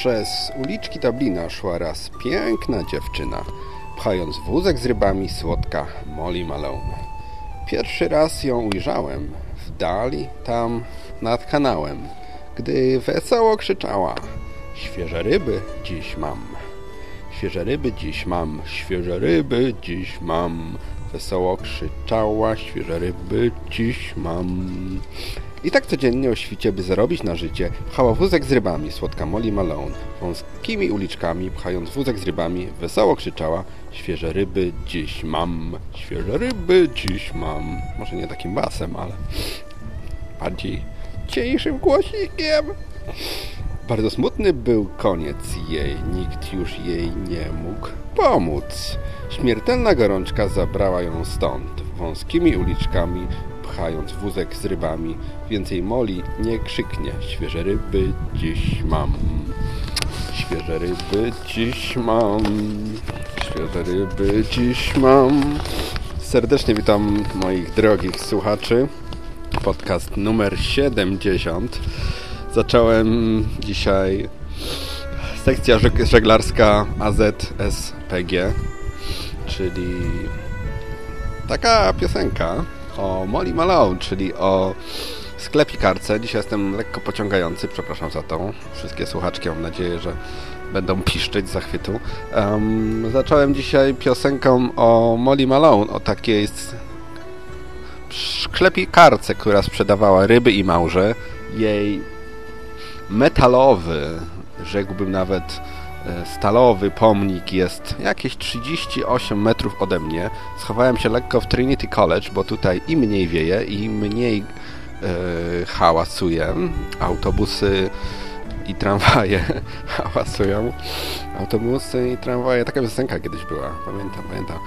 Przez uliczki Dublina szła raz piękna dziewczyna, pchając wózek z rybami słodka Molly Malone. Pierwszy raz ją ujrzałem w dali, tam nad kanałem, gdy wesoło krzyczała Świeże ryby dziś mam, świeże ryby dziś mam, świeże ryby dziś mam. Wesoło krzyczała, świeże ryby dziś mam. I tak codziennie o świcie, by zarobić na życie, pchała wózek z rybami, słodka Molly Malone. Wąskimi uliczkami, pchając wózek z rybami, wesoło krzyczała Świeże ryby dziś mam, świeże ryby dziś mam. Może nie takim basem, ale bardziej cieńszym głosikiem. Bardzo smutny był koniec jej, nikt już jej nie mógł pomóc. Śmiertelna gorączka zabrała ją stąd, wąskimi uliczkami, pchając wózek z rybami. Więcej Moli nie krzyknie, świeże ryby dziś mam. Świeże ryby dziś mam. Świeże ryby dziś mam. Serdecznie witam moich drogich słuchaczy. Podcast numer 70. Zacząłem dzisiaj sekcja żeglarska AZSPG, czyli taka piosenka o Molly Malone, czyli o sklepikarce. Dzisiaj jestem lekko pociągający, przepraszam za to. Wszystkie słuchaczki mam nadzieję, że będą piszczeć z zachwytu. Um, zacząłem dzisiaj piosenką o Molly Malone, o takiej sklepikarce, która sprzedawała ryby i małże. Jej metalowy, rzekłbym nawet stalowy pomnik jest jakieś 38 metrów ode mnie. Schowałem się lekko w Trinity College, bo tutaj i mniej wieje, i mniej e, hałasuje. Autobusy i tramwaje hałasują. Autobusy i tramwaje. Taka piosenka kiedyś była. Pamiętam, pamiętam.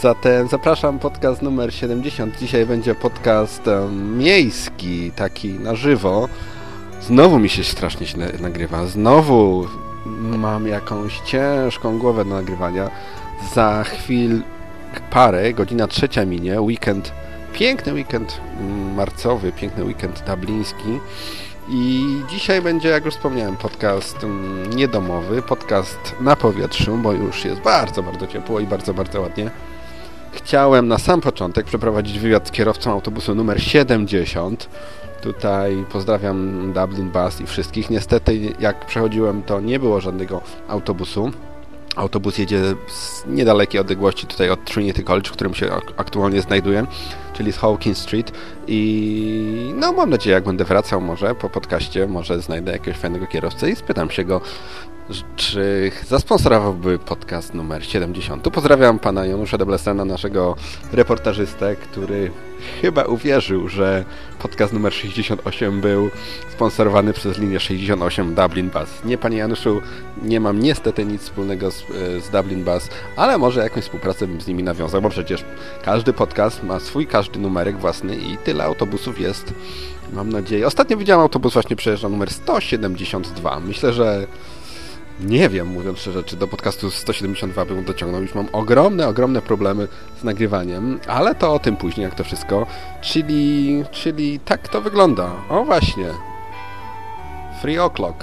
Zatem zapraszam podcast numer 70. Dzisiaj będzie podcast um, miejski, taki na żywo. Znowu mi się strasznie nagrywa. Znowu mam jakąś ciężką głowę do nagrywania. Za chwil parę, godzina trzecia minie, weekend, piękny weekend marcowy, piękny weekend dubliński. I dzisiaj będzie, jak już wspomniałem, podcast niedomowy, podcast na powietrzu, bo już jest bardzo, bardzo ciepło i bardzo, bardzo ładnie. Chciałem na sam początek przeprowadzić wywiad z kierowcą autobusu numer 70, Tutaj pozdrawiam Dublin Bus i wszystkich. Niestety, jak przechodziłem, to nie było żadnego autobusu. Autobus jedzie z niedalekiej odległości tutaj od Trinity College, w którym się aktualnie znajduję, czyli z Hawkins Street i no mam nadzieję, jak będę wracał może po podcaście, może znajdę jakiegoś fajnego kierowcę i spytam się go, czy zasponsorowałby podcast numer 70. Pozdrawiam pana Janusza Deblesena, naszego reportażystę, który chyba uwierzył, że podcast numer 68 był sponsorowany przez linię 68 Dublin Bus. Nie, panie Januszu, nie mam niestety nic wspólnego z, z Dublin Bus, ale może jakąś współpracę bym z nimi nawiązał, bo przecież każdy podcast ma swój każdy numerek własny i tyle autobusów jest, mam nadzieję. Ostatnio widziałem autobus właśnie przejeżdża numer 172. Myślę, że nie wiem, mówiąc szczerze, czy do podcastu 172 bym dociągnął. Już mam ogromne, ogromne problemy z nagrywaniem, ale to o tym później, jak to wszystko. Czyli, czyli tak to wygląda. O właśnie. Free o'clock.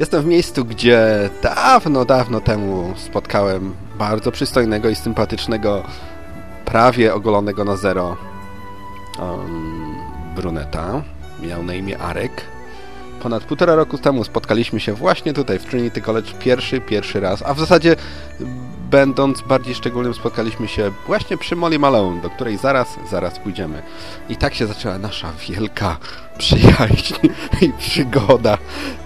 Jestem w miejscu, gdzie dawno, dawno temu spotkałem bardzo przystojnego i sympatycznego, prawie ogolonego na zero um, bruneta. Miał na imię Arek ponad półtora roku temu spotkaliśmy się właśnie tutaj w Trinity College pierwszy, pierwszy raz, a w zasadzie będąc bardziej szczególnym spotkaliśmy się właśnie przy Molly Malone, do której zaraz, zaraz pójdziemy. I tak się zaczęła nasza wielka przyjaźń i przygoda.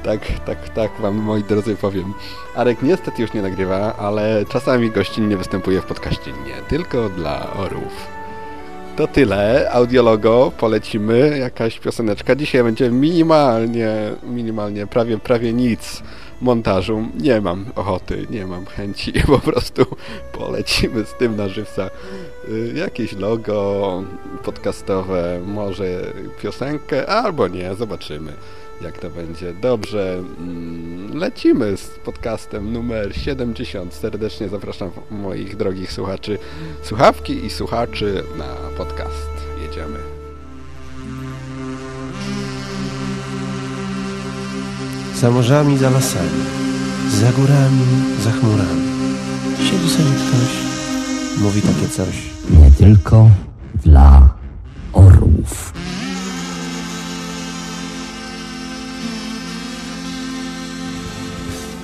Tak, tak, tak wam moi drodzy powiem. Arek niestety już nie nagrywa, ale czasami gościnnie występuje w podcaście nie tylko dla orów. To tyle. Audiologo, polecimy. Jakaś pioseneczka. Dzisiaj będzie minimalnie, minimalnie, prawie, prawie nic montażu. Nie mam ochoty, nie mam chęci. Po prostu polecimy z tym na żywca. Y, jakieś logo podcastowe, może piosenkę, albo nie, zobaczymy jak to będzie. Dobrze, mm, lecimy z podcastem numer 70. Serdecznie zapraszam moich drogich słuchaczy, słuchawki i słuchaczy na podcast. Jedziemy. za morzami, za lasami, za górami, za chmurami. Siedzi sobie ktoś, mówi takie coś. Nie tylko dla orłów.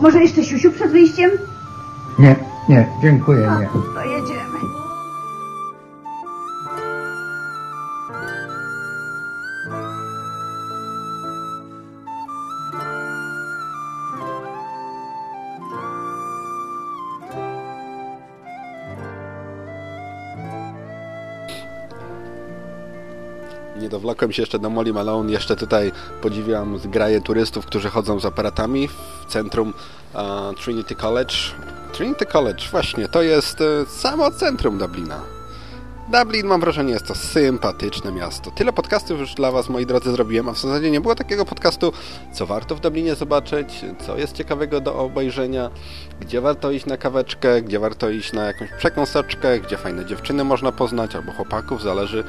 Może jeszcze siusiu przed wyjściem? Nie, nie, dziękuję, nie. To jedziemy. Nie dowlokłem się jeszcze do Molly Malone, jeszcze tutaj podziwiam zgraje turystów, którzy chodzą z aparatami w centrum e, Trinity College. Trinity College, właśnie, to jest e, samo centrum Dublina. Dublin, mam wrażenie, jest to sympatyczne miasto. Tyle podcastów już dla Was, moi drodzy, zrobiłem, a w zasadzie nie było takiego podcastu, co warto w Dublinie zobaczyć, co jest ciekawego do obejrzenia, gdzie warto iść na kaweczkę, gdzie warto iść na jakąś przekąseczkę, gdzie fajne dziewczyny można poznać, albo chłopaków, zależy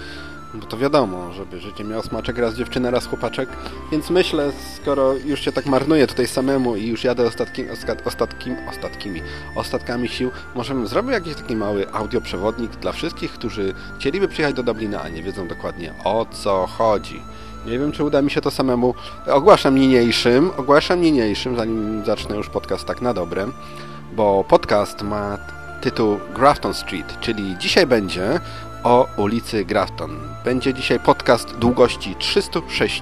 bo to wiadomo, żeby życie miało smaczek raz dziewczyna, raz chłopaczek. Więc myślę, skoro już się tak marnuję tutaj samemu i już jadę ostatki, ostat, ostatkim, ostatkimi, ostatkami sił, może bym zrobił jakiś taki mały audioprzewodnik dla wszystkich, którzy chcieliby przyjechać do Dublina, a nie wiedzą dokładnie o co chodzi. Nie wiem, czy uda mi się to samemu. Ogłaszam niniejszym, ogłaszam niniejszym, zanim zacznę już podcast tak na dobre, bo podcast ma tytuł Grafton Street, czyli dzisiaj będzie o ulicy Grafton. Będzie dzisiaj podcast długości 306,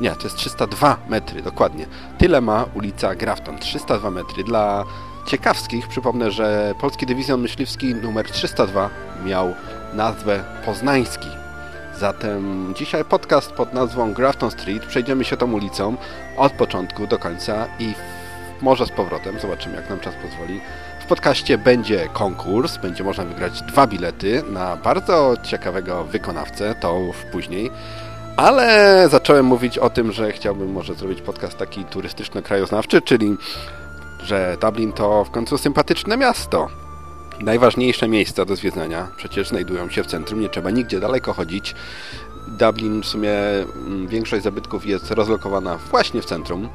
nie, to jest 302 metry, dokładnie. Tyle ma ulica Grafton, 302 metry. Dla ciekawskich przypomnę, że Polski Dywizjon Myśliwski numer 302 miał nazwę Poznański. Zatem dzisiaj podcast pod nazwą Grafton Street. Przejdziemy się tą ulicą od początku do końca i może z powrotem, zobaczymy jak nam czas pozwoli. W podcaście będzie konkurs, będzie można wygrać dwa bilety na bardzo ciekawego wykonawcę, to później. Ale zacząłem mówić o tym, że chciałbym może zrobić podcast taki turystyczno-krajoznawczy, czyli że Dublin to w końcu sympatyczne miasto. Najważniejsze miejsca do zwiedzania przecież znajdują się w centrum, nie trzeba nigdzie daleko chodzić. Dublin w sumie większość zabytków jest rozlokowana właśnie w centrum.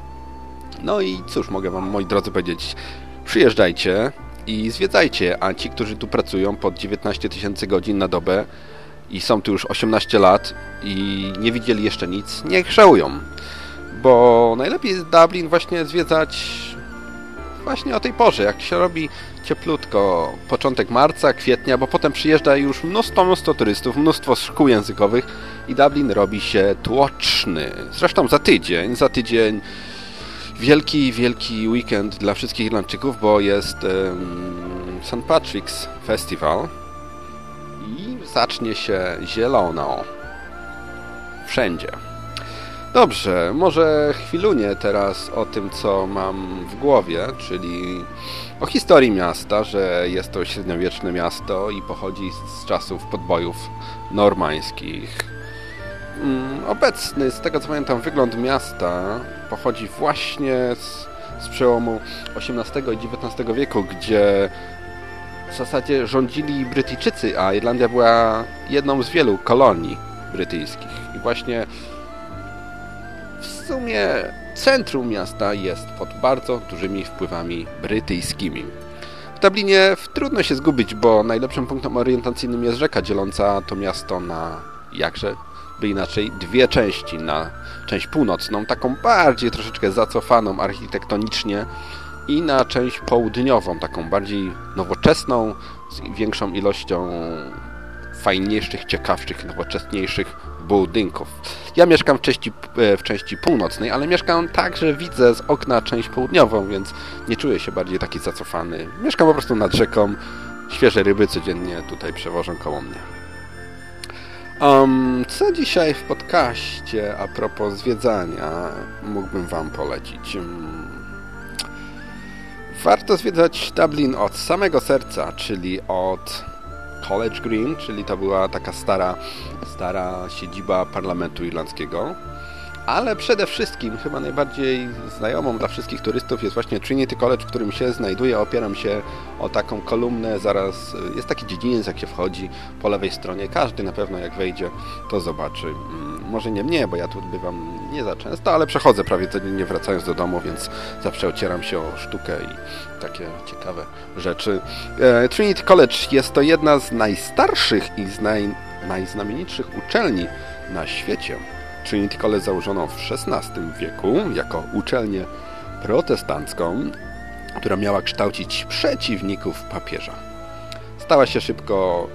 No i cóż mogę Wam, moi drodzy, powiedzieć. Przyjeżdżajcie i zwiedzajcie, a ci, którzy tu pracują pod 19 tysięcy godzin na dobę i są tu już 18 lat i nie widzieli jeszcze nic, niech żałują. Bo najlepiej jest Dublin właśnie zwiedzać właśnie o tej porze, jak się robi cieplutko, początek marca, kwietnia, bo potem przyjeżdża już mnóstwo, mnóstwo turystów, mnóstwo szkół językowych i Dublin robi się tłoczny. Zresztą za tydzień, za tydzień wielki, wielki weekend dla wszystkich Irlandczyków, bo jest St. Patrick's Festival i zacznie się zielono. Wszędzie. Dobrze, może chwilunię teraz o tym, co mam w głowie, czyli o historii miasta, że jest to średniowieczne miasto i pochodzi z czasów podbojów normańskich. Obecny, z tego co pamiętam, wygląd miasta pochodzi właśnie z, z przełomu XVIII i XIX wieku, gdzie w zasadzie rządzili Brytyjczycy, a Irlandia była jedną z wielu kolonii brytyjskich. I właśnie w sumie centrum miasta jest pod bardzo dużymi wpływami brytyjskimi. W Dublinie trudno się zgubić, bo najlepszym punktem orientacyjnym jest rzeka dzieląca to miasto na jakże by inaczej dwie części. Na część północną, taką bardziej troszeczkę zacofaną architektonicznie i na część południową, taką bardziej nowoczesną, z większą ilością fajniejszych, ciekawszych, nowoczesniejszych budynków. Ja mieszkam w części, w części północnej, ale mieszkam tak, że widzę z okna część południową, więc nie czuję się bardziej taki zacofany. Mieszkam po prostu nad rzeką, świeże ryby codziennie tutaj przewożą koło mnie. Um, co dzisiaj w podcaście a propos zwiedzania mógłbym Wam polecić? Warto zwiedzać Dublin od samego serca, czyli od College Green, czyli to była taka stara, stara siedziba parlamentu irlandzkiego. Ale przede wszystkim, chyba najbardziej znajomą dla wszystkich turystów jest właśnie Trinity College, w którym się znajduję. Opieram się o taką kolumnę, zaraz jest taki dziedziniec, jak się wchodzi po lewej stronie. Każdy na pewno jak wejdzie, to zobaczy. Mm, Może nie mnie, bo ja tu bywam nie za często, ale przechodzę prawie codziennie wracając do domu, więc zawsze ocieram się o sztukę i takie ciekawe rzeczy. E, Trinity College jest to jedna z najstarszych i z naj, najznamienitszych uczelni na świecie. Trinity College założono w XVI wieku jako uczelnię protestancką, która miała kształcić przeciwników papieża. Stała się szybko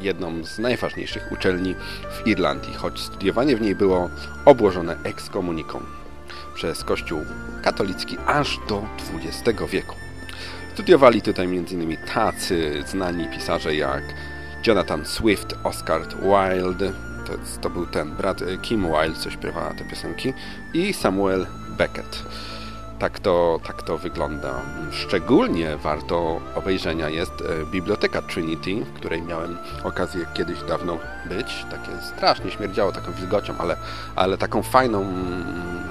jedną z najważniejszych uczelni w Irlandii, choć studiowanie w niej było obłożone ekskomuniką przez Kościół katolicki aż do XX wieku. Studiowali tutaj m.in. tacy znani pisarze jak Jonathan Swift, Oscar Wilde, to, to był ten brat y, Kim Wilde, co śpiewa te piosenki, i Samuel Beckett. Tak to, tak to wygląda. Szczególnie warto obejrzenia jest e, Biblioteka Trinity, w której miałem okazję kiedyś dawno być. Takie strasznie śmierdziało taką wilgocią, ale, ale taką fajną... mm,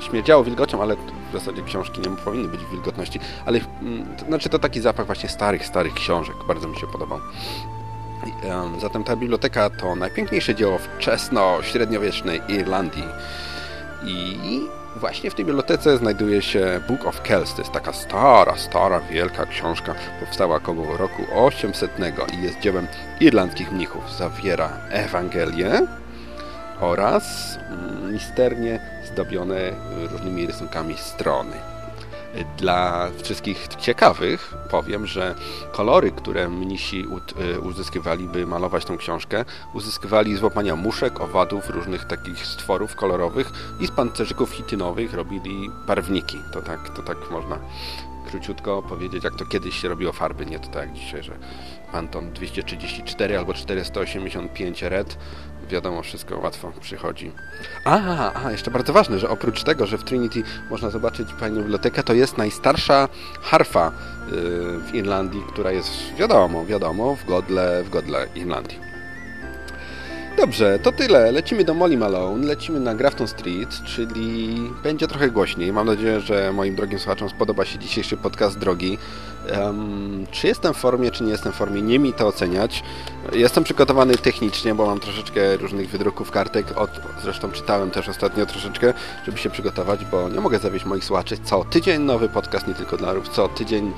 Śmierdziało wilgocią, ale w zasadzie książki nie powinny być w wilgotności. Ale mm, to, znaczy to taki zapach właśnie starych, starych książek. Bardzo mi się podobał. Zatem ta biblioteka to najpiękniejsze dzieło wczesno-średniowiecznej Irlandii. I właśnie w tej bibliotece znajduje się Book of Kells. To jest taka stara, stara, wielka książka. Powstała około roku 800 i jest dziełem irlandzkich mnichów. Zawiera Ewangelię oraz mm, misternie zdobione różnymi rysunkami strony. Dla wszystkich ciekawych powiem, że kolory, które mnisi y, uzyskiwali, by malować tą książkę, uzyskiwali z łapania muszek, owadów, różnych takich stworów kolorowych i z pancerzyków chitynowych robili barwniki. To tak, to tak można króciutko powiedzieć, jak to kiedyś się robiło farby, nie to tak jak dzisiaj, że Pantone 234 albo 485 red wiadomo, wszystko łatwo przychodzi. A, a, jeszcze bardzo ważne, że oprócz tego, że w Trinity można zobaczyć fajną bibliotekę, to jest najstarsza harfa y, w Irlandii, która jest, wiadomo, wiadomo, w godle, w godle Irlandii. Dobrze, to tyle. Lecimy do Molly Malone, lecimy na Grafton Street, czyli będzie trochę głośniej. Mam nadzieję, że moim drogim słuchaczom spodoba się dzisiejszy podcast drogi. Em, czy jestem w formie, czy nie jestem w formie, nie mi to oceniać. Jestem przygotowany technicznie, bo mam troszeczkę różnych wydruków kartek. Od, zresztą czytałem też ostatnio troszeczkę, żeby się przygotować, bo nie mogę zawieść moich słuchaczy. Co tydzień nowy podcast, nie tylko dla rów, co tydzień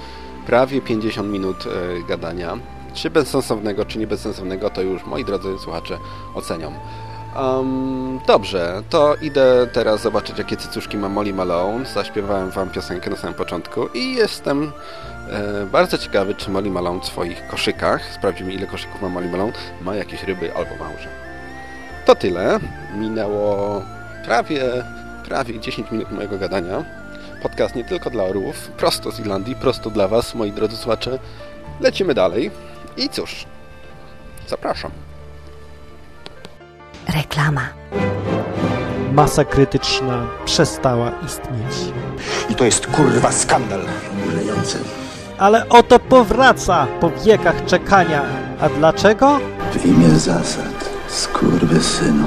prawie 50 minut e, gadania. Czy bezsensownego, czy nie bezsensownego, to już moi drodzy słuchacze ocenią. Um, dobrze, to idę teraz zobaczyć, jakie cycuszki ma Molly Malone. Zaśpiewałem wam piosenkę na samym początku i jestem e, bardzo ciekawy, czy Molly Malone w swoich koszykach, sprawdzimy ile koszyków ma Molly Malone, ma jakieś ryby albo małże. To tyle. Minęło prawie, prawie 10 minut mojego gadania. Podcast nie tylko dla orłów, prosto z Irlandii, prosto dla was, moi drodzy słuchacze. Lecimy dalej. I cóż, zapraszam. Reklama. Masa krytyczna przestała istnieć. I to jest kurwa skandal. Ulejący. Ale oto powraca po wiekach czekania. A dlaczego? W imię zasad, skurwysynu.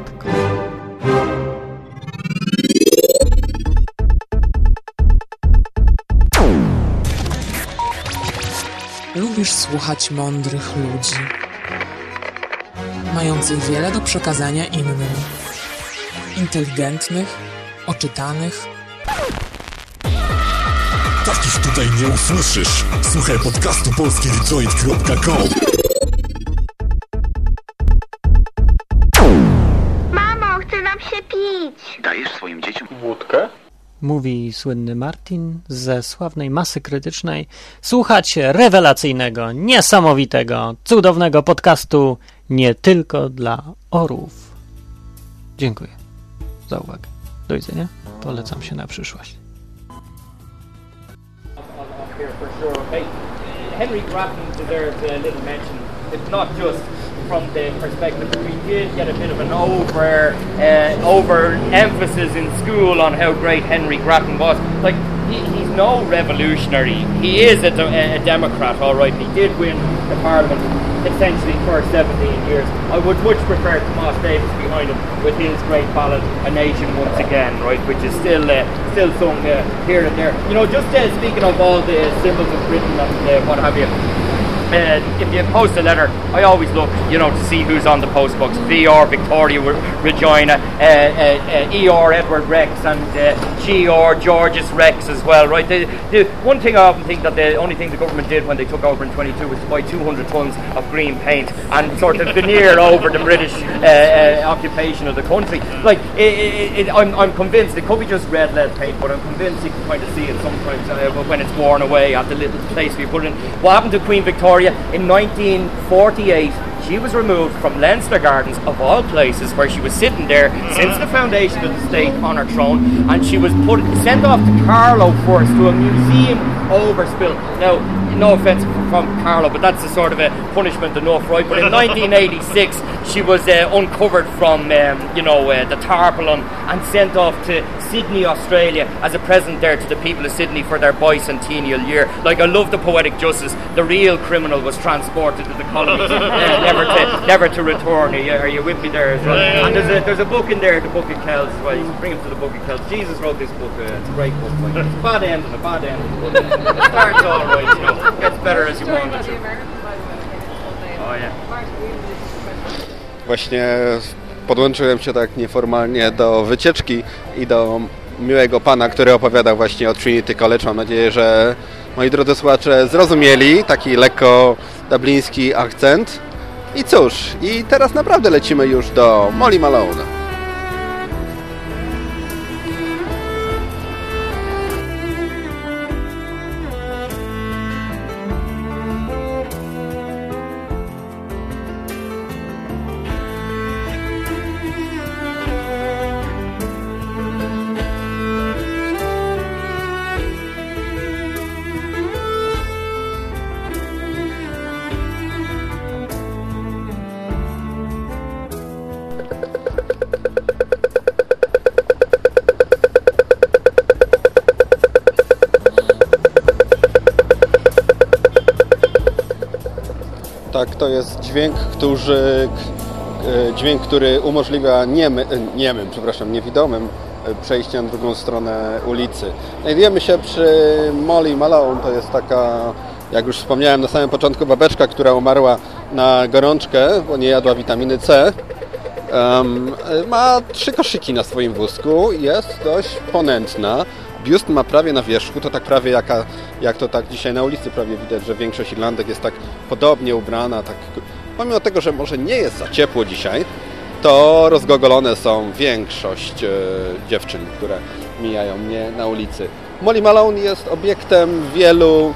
Lubisz słuchać mądrych ludzi, mających wiele do przekazania innym, inteligentnych, oczytanych. Takich tutaj nie usłyszysz. Słuchaj podcastu polskiedetroit.com Mówi słynny Martin ze sławnej masy krytycznej. Słuchacie rewelacyjnego, niesamowitego, cudownego podcastu nie tylko dla orów. Dziękuję za uwagę. Do widzenia. Polecam się na przyszłość. Henry deserves a little mention. It's not just from the perspective we did get a bit of an over uh, over emphasis in school on how great Henry Grattan was. Like he, he's no revolutionary. He is a, de- a Democrat, all right. He did win the Parliament essentially for 17 years. I would much prefer Tomas Davis behind him with his great ballad "A Nation Once Again," right, which is still uh, still sung uh, here and there. You know, just uh, speaking of all the symbols of Britain and uh, what have you. Uh, if you post a letter, I always look, you know, to see who's on the post books. VR, Victoria, Regina, uh, ER, Edward Rex, and uh, GR, Georges Rex as well, right? The, the one thing I often think that the only thing the government did when they took over in 22 was to buy 200 tons of green paint and sort of veneer over the British occupation of the country. Like, it, it, it, I'm, I'm convinced it could be just red lead paint, but I'm convinced you can kind of see it sometimes when it's worn away at the little place we put it in. What happened to Queen Victoria in 1948? She was removed from Leinster Gardens, of all places, where she was sitting there since the foundation of the state on her throne, and she was put sent off to Carlow first to a museum overspill. Now, no offence from Carlow, but that's a sort of a punishment enough, right? But in 1986, she was uh, uncovered from, um, you know, uh, the tarpaulin and sent off to Sydney, Australia, as a present there to the people of Sydney for their bicentennial year. Like, I love the poetic justice. The real criminal was transported to the colonies, uh, never to never to return. Are you, are you with me there as well? And there's a there's a book in there, the Book of Kells. Well, you can bring him to the Book of Kells. Jesus wrote this book. Uh, it's a great book. Like, it's a bad end and a bad end. It starts all right, you know. Gets better as you want it. Oh yeah. Właśnie podłączyłem się tak nieformalnie do wycieczki i do miłego pana, który opowiadał właśnie o Trinity College. Mam nadzieję, że moi drodzy słuchacze zrozumieli taki lekko dubliński akcent. I cóż, i teraz naprawdę lecimy już do Molly Malone. Dźwięk, który, e, dźwięk, który umożliwia niemy, e, niemym, przepraszam, niewidomym e, przejście na drugą stronę ulicy. Znajdujemy się przy Molly Malone, to jest taka, jak już wspomniałem na samym początku, babeczka, która umarła na gorączkę, bo nie jadła witaminy C. Um, ma trzy koszyki na swoim wózku, jest dość ponętna. Biust ma prawie na wierzchu, to tak prawie jaka, jak to tak dzisiaj na ulicy prawie widać, że większość Irlandek jest tak podobnie ubrana. Tak, pomimo tego, że może nie jest za ciepło dzisiaj, to rozgogolone są większość e, dziewczyn, które mijają mnie na ulicy. Molly Malone jest obiektem wielu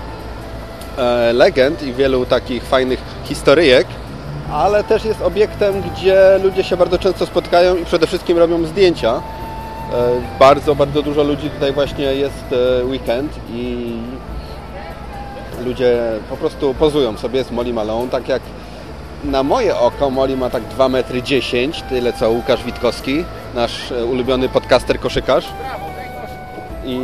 e, legend i wielu takich fajnych historyjek, ale też jest obiektem, gdzie ludzie się bardzo często spotkają i przede wszystkim robią zdjęcia. E, Bardzo, bardzo dużo ludzi tutaj właśnie jest weekend i ludzie po prostu pozują sobie z Molly Malone, tak jak na moje oko Molly ma tak 2 metry 10, tyle co Łukasz Witkowski, nasz e, ulubiony podcaster koszykarz. I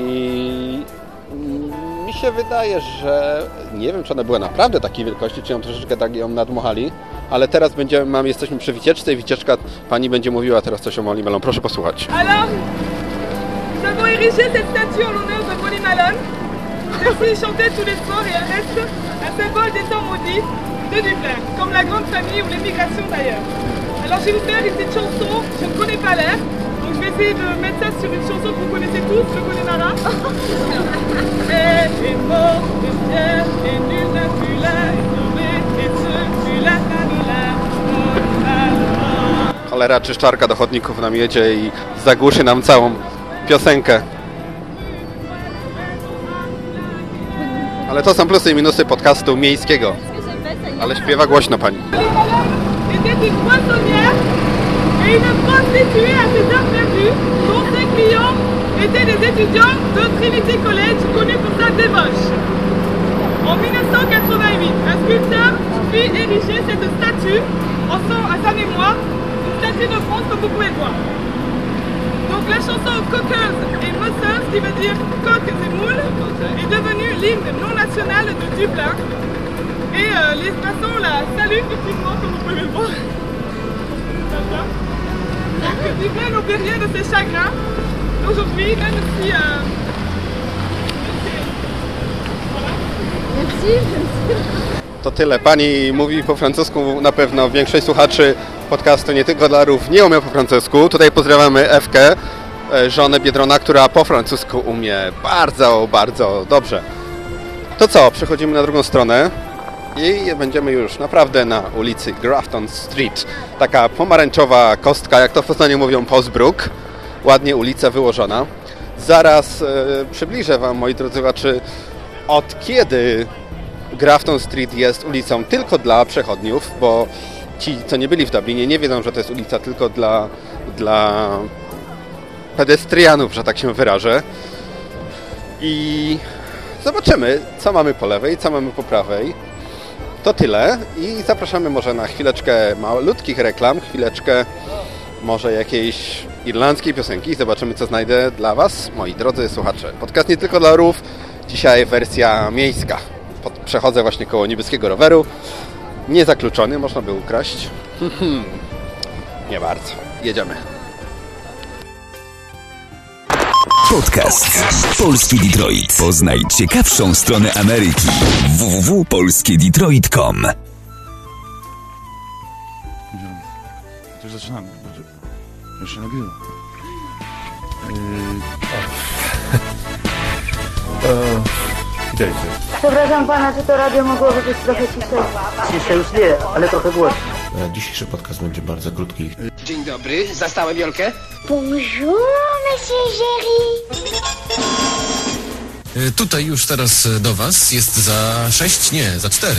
mi się wydaje, że nie wiem, czy ona była naprawdę takiej wielkości, czy ją troszeczkę tak ją nadmuchali, ale teraz będziemy, mam, jesteśmy przy wycieczce i wycieczka pani będzie mówiła teraz coś o Molly Malone. Proszę posłuchać. Alors, nous avons érigé cette statue en l'honneur de Molly Malone. Celle-ci chantait tous les soirs et elle reste un symbole des temps maudits de Dublin, comme la grande famille ou l'émigration d'ailleurs. Alors je vais vous faire une petite chanson, je ne connais pas l'air, donc je vais essayer de mettre ça sur une chanson que vous connaissez tous, je connais Nara. Elle est morte de pierre et nul n'a pu la et ce fut la. Cholera czyszczarka do chodników nam jedzie i zagłuszy nam całą piosenkę. Ale to są plusy i minusy podcastu miejskiego. Ale śpiewa głośno pani. Et une prostituée à ses heures perdues, dont ses clients étaient des étudiants de Trinity College connus pour sa débauche. En 1988, un sculpteur fit ériger cette statue en son, à sa mémoire, une statue de bronze comme vous pouvez voir. Donc la chanson Coqueuse et Mosseuse, qui veut dire coques et moules, est devenue l'hymne non national de Dublin. Et euh, les passants la saluent effectivement, comme vous pouvez le voir. Donc Dublin n'oublie rien de ses chagrins aujourd'hui, même si... Euh, Merci, merci. To tyle. Pani mówi po francusku, na pewno większość słuchaczy podcastu Nie Tylko dla Rów nie umie po francusku. Tutaj pozdrawiamy Ewkę, żonę Biedrona, która po francusku umie bardzo, bardzo dobrze. To co, przechodzimy na drugą stronę i będziemy już naprawdę na ulicy Grafton Street. Taka pomarańczowa kostka, jak to w Poznaniu mówią, Postbrook. Ładnie ulica wyłożona. Zaraz e, przybliżę Wam, moi drodzy słuchacze, od kiedy Grafton Street jest ulicą tylko dla przechodniów, bo ci, co nie byli w Dublinie, nie wiedzą, że to jest ulica tylko dla, dla pedestrianów, że tak się wyrażę. I zobaczymy, co mamy po lewej, co mamy po prawej. To tyle i zapraszamy może na chwileczkę malutkich reklam, chwileczkę może jakiejś irlandzkiej piosenki i zobaczymy, co znajdę dla Was, moi drodzy słuchacze. Podcast nie tylko dla rów, dzisiaj wersja miejska. Pod, przechodzę właśnie koło niebieskiego roweru. Niezakluczony, można by ukraść. nie bardzo. Jedziemy. Podcast Polski Detroit. Poznaj ciekawszą stronę Ameryki. www.polskiedetroit.com To już zaczynamy. Już się nagrywa. Witajcie. Przepraszam pana, czy to radio mogłoby być trochę ciszej? Ciszej już nie, ale trochę głośniej. E, Dzisiejszy podcast będzie bardzo krótki. Dzień dobry, zastałem Wiolkę? Bonjour, monsieur Jerry. Y, Tutaj już teraz y, do Was jest za 6, nie, za 4.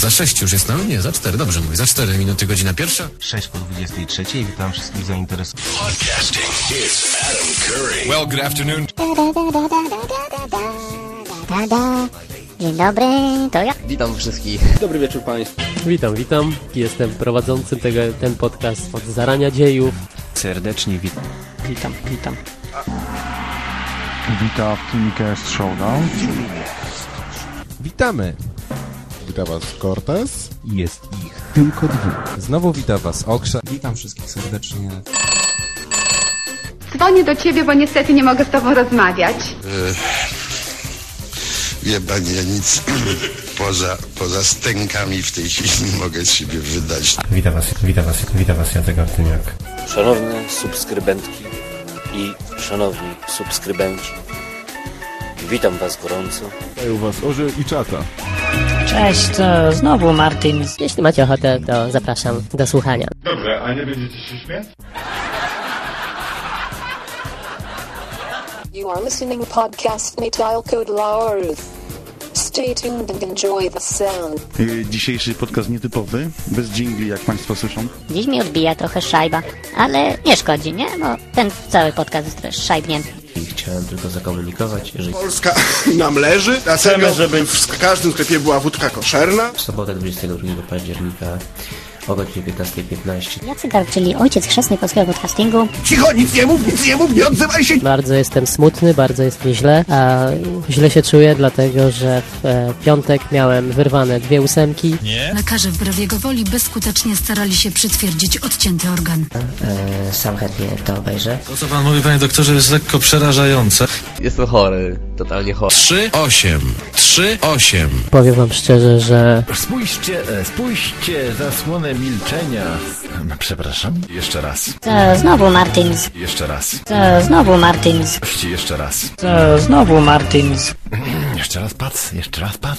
Za 6 już jest, no nie, za 4, dobrze mówię, za 4 minuty, godzina pierwsza. 6 po 23. Witam wszystkich zainteresowanych. Podcasting, it's Adam Curry. Well, good afternoon. Dzień dobry, to ja. Witam wszystkich. Dobry wieczór Państwu. Witam, witam. Jestem prowadzącym tego, ten podcast od zarania dziejów. Serdecznie witam. Witam, witam. Witam w Teamcast Showdown. Witamy! Witam Was Cortez. Jest ich. Tylko dwóch. Znowu witam Was Okrza. Witam wszystkich serdecznie. Dzwonię do ciebie, bo niestety nie mogę z tobą rozmawiać. Wie pani, ja nic poza, poza stękami w tej chwili nie mogę z siebie wydać. Witam Was, witam Was, witam Was Jacek Artyniak. Szanowne subskrybentki i szanowni subskrybenci. Witam Was gorąco. u Was Orze i Czata. Cześć, to znowu Martin. Jeśli macie ochotę, to zapraszam do słuchania. Dobrze, a nie będziecie się śmiać? You are listening podcast Natal Code Laurus. Stay tuned and enjoy the sound. Y, Dzisiejszy podcast nietypowy, bez dżingli, jak Państwo słyszą. Dziś mi odbija trochę szajba, ale nie szkodzi, nie? Bo ten cały podcast jest trochę szajbnięty. I chciałem tylko zakomunikować, że Polska nam leży, dlatego żeby w każdym sklepie była wódka koszerna. w sobotę 22 października o godzinie 15.15 Jacek Gar, czyli ojciec chrzestny polskiego podcastingu. Cicho, nic nie mów, nic nie mów, nie odzywaj się! Bardzo jestem smutny, bardzo jest mi źle, a źle się czuję, dlatego że w e, piątek miałem wyrwane dwie ósemki. Lekarze wbrew jego woli bezskutecznie starali się przytwierdzić odcięty organ. e, Sam chętnie to obejrzę. To, co Pan mówi, Panie doktorze, jest lekko przerażające. Jestem chory, totalnie chory. 3, 8, 3, 8. Powiem wam szczerze, że Spójrzcie, e, spójrzcie zasłonę milczenia. Przepraszam. Jeszcze raz. To znowu Martins. Jeszcze raz. To znowu Martins. Jeszcze raz. To znowu Martins. Jeszcze raz pac, jeszcze raz pac.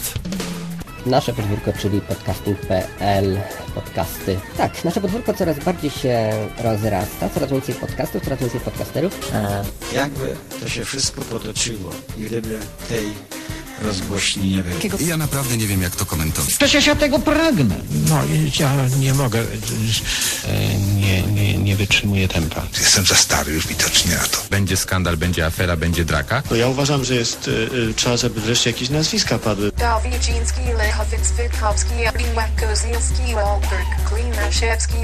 Nasze podwórko, czyli podcasting.pl, podcasty. Tak, nasze podwórko coraz bardziej się rozrasta, coraz więcej podcastów, coraz więcej podcasterów. Jakby to się wszystko potoczyło, gdyby tej rozgłośni nie wiem. Ja naprawdę nie wiem, jak to komentować. Przecież ja tego pragnę. No, ja nie mogę. e, Nie, nie, nie wytrzymuję tempa. Jestem za stary już widocznie na to. Będzie skandal, będzie afera, będzie draka. No ja uważam, że jest y, y, czas, aby wreszcie jakieś nazwiska padły. Dawidziński, Klinaszewski.